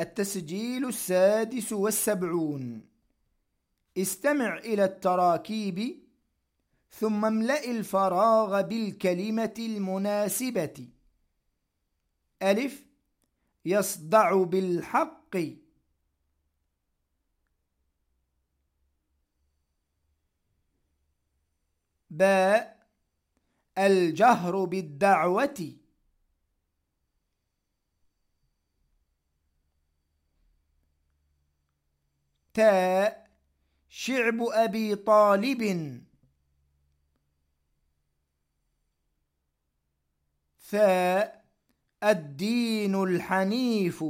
التسجيل السادس والسبعون. استمع إلى التراكيب ثم املأ الفراغ بالكلمة المناسبة. ألف يصدع بالحق. باء الجهر بالدعوة. تاء شعب أبي طالب. ثاء الدين الحنيف.